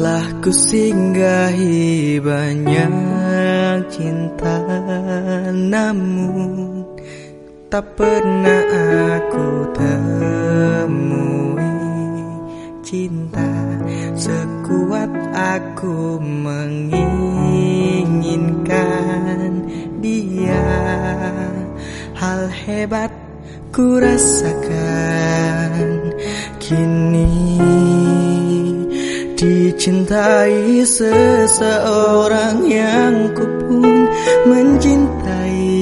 Ku singgahi banyak cinta Namun tak pernah aku temui Cinta sekuat aku menginginkan dia. Hal hebat ku rasakan kini Dicintai seseorang yang ku pun mencintai.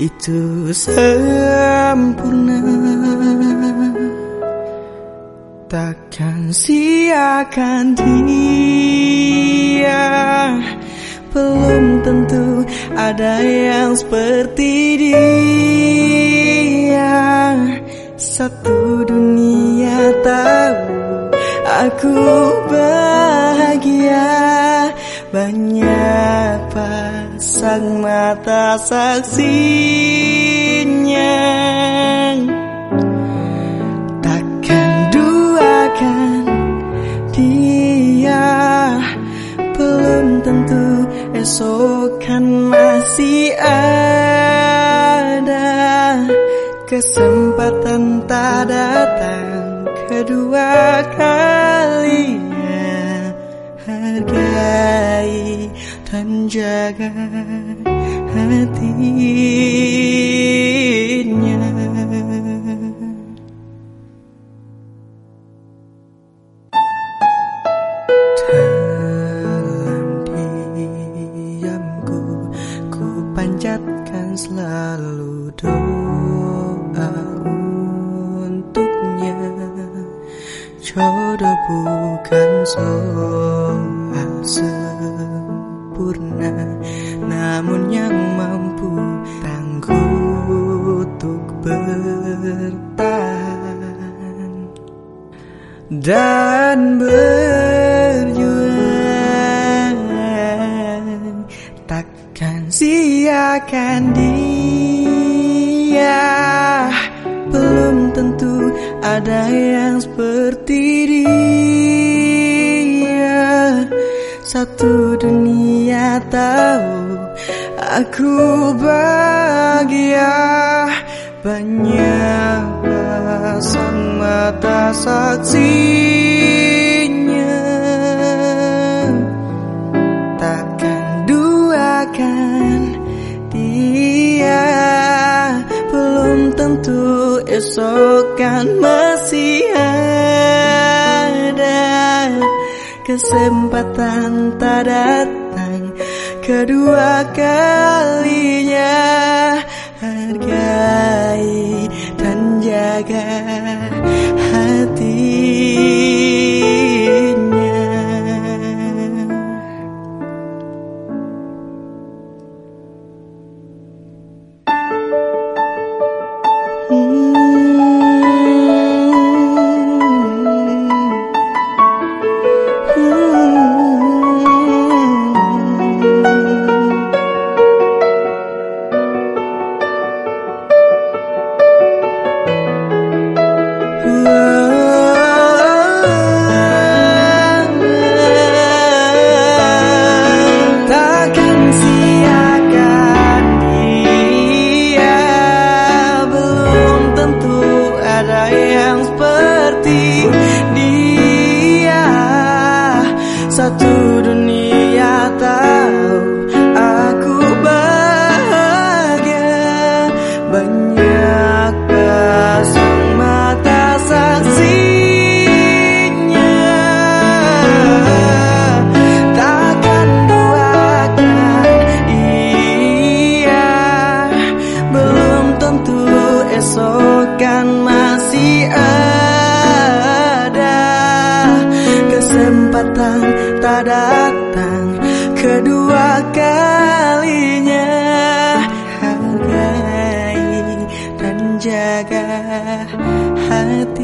Itu sempurna. Takkan siakan dia. Belum tentu ada yang seperti dia. Satu dunia tahu Aku bahagia Banyak pasang mata saksinya Takkan duakan dia Belum tentu esok kan masih ada. Kesempatan tak datang kedua kalinya hargai dan jaga hatinya. Dalam diamku ku panjatkan selalu doa untuknya. Jodoh bukan soal sempurna Namun yang mampu tangguh untuk bertahan Dan berjuang. Takkan siakan dia Belum tentu ada yang seperti Satu dunia tahu Aku bahagia. Banyak pasang mata saksinya. Takkan duakan dia Belum tentu esok Kesempatan tak datang. Kedua kalinya kan masih ada Kesempatan tak datang kedua kalinya. Hargai dan jaga hati